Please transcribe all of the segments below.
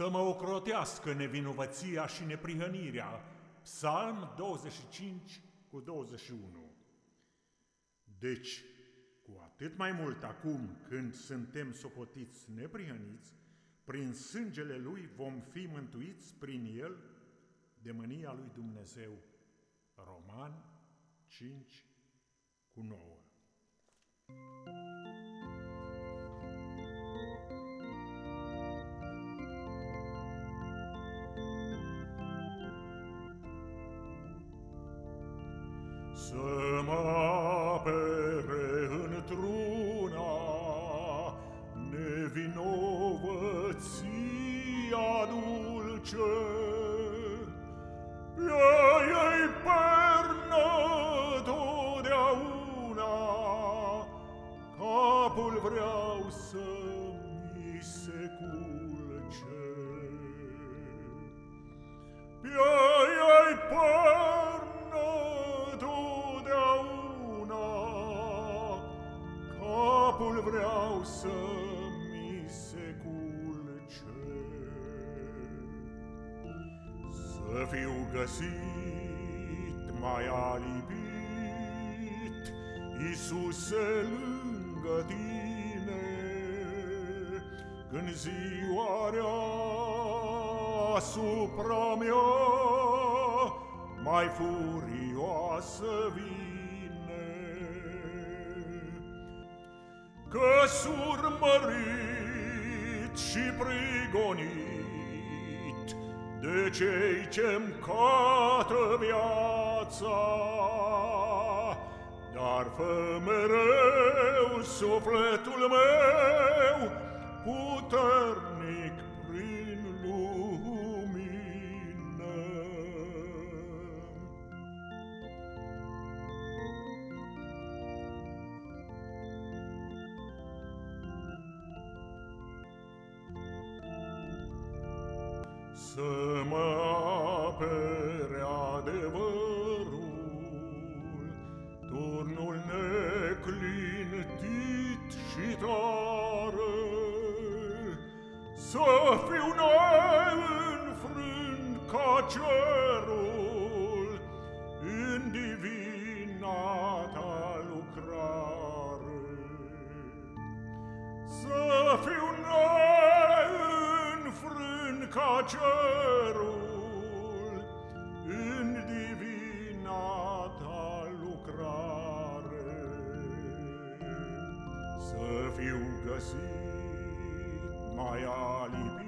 Să mă ocrotească nevinovăția și neprihănirea. Psalm 25 cu 21 Deci, cu atât mai mult acum când suntem socotiți neprihăniți, prin sângele Lui vom fi mântuiți prin El de mânia Lui Dumnezeu. Roman 5 cu 9 Să mă apere într-una nevinovăția dulce, ea ei pernă totdeauna, capul vreau să mi se culce. Vreau să mi se culce. Să fiu găsit mai alipit, Iisuse lângă tine, Când ziua rea asupra mea mai furioasă vine. Că surmărit și prigonit de cei ce-mi cată viața, dar fă mereu sufletul meu puternic prin Să mă apere adevărul, Turnul neclintit și tare, Să fiu neînfrânt ca cerul În divina ta lucrare. Să fiu neînfrânt ca cerul în divina ta lucrare. Să fiu găsit mai alipit,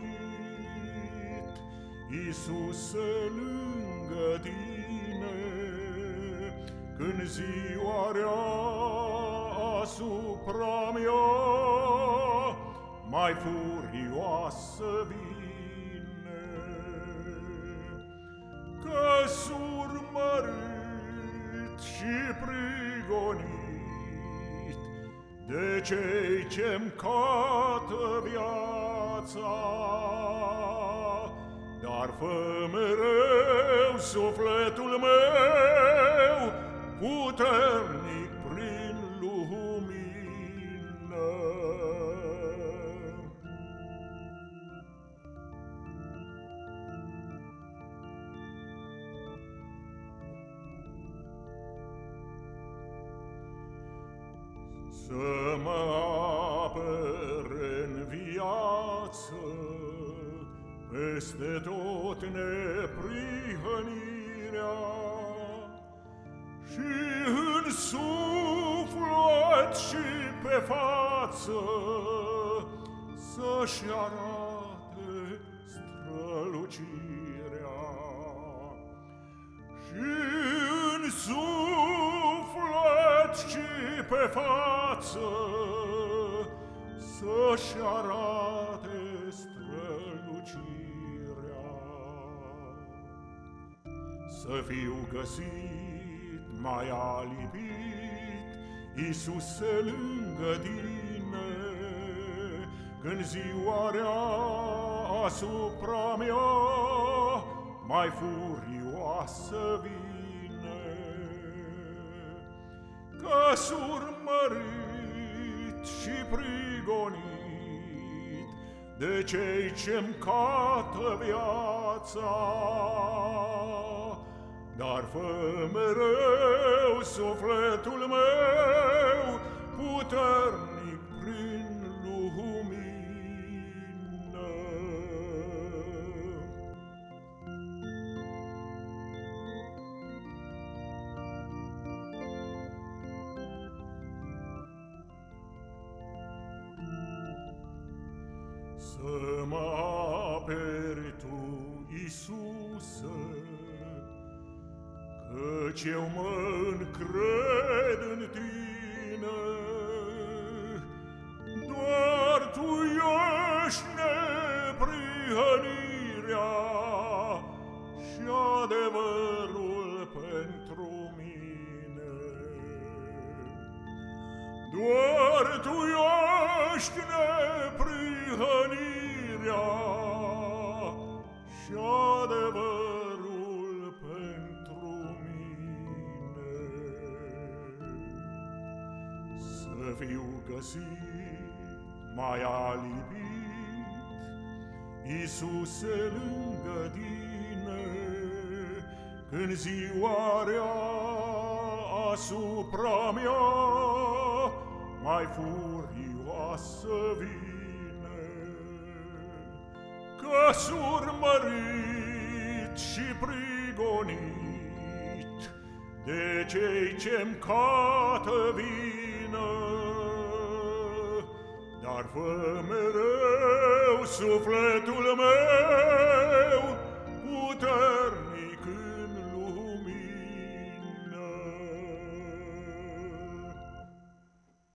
Iisuse lângă tine, când ziua rea asupra mea mai furioasă vine. Cei ce-mi cată viața. Dar fă mereu sufletul meu puternic prin lumină. Să mă apere în viață Peste tot neprihănirea. Și în suflet și pe față Să-și arate strălucirea. Și în suflet și pe față să-și arate strălucirea. Să fiu găsit mai alipit, Iisuse lângă tine, Când ziua rea asupra mea mai furioasă vine. Că surmărit și prigonit de cei ce-mi cată viața. Dar fă mereu sufletul meu puternic Să mă aperi Tu, Iisuse, Căci eu mă încred în Tine. Doar Tu ești neprihănirea Și adevărul pentru mine. Doar Tu ești neprihănirea Și adevărul pentru mine. Să fiu găsit mai alipit, Iisuse lângă Tine, Când ziua rea asupra mea mai furioasă vine, că urmărit și prigonit de cei ce-mi cată vină. Dar fă mereu sufletul meu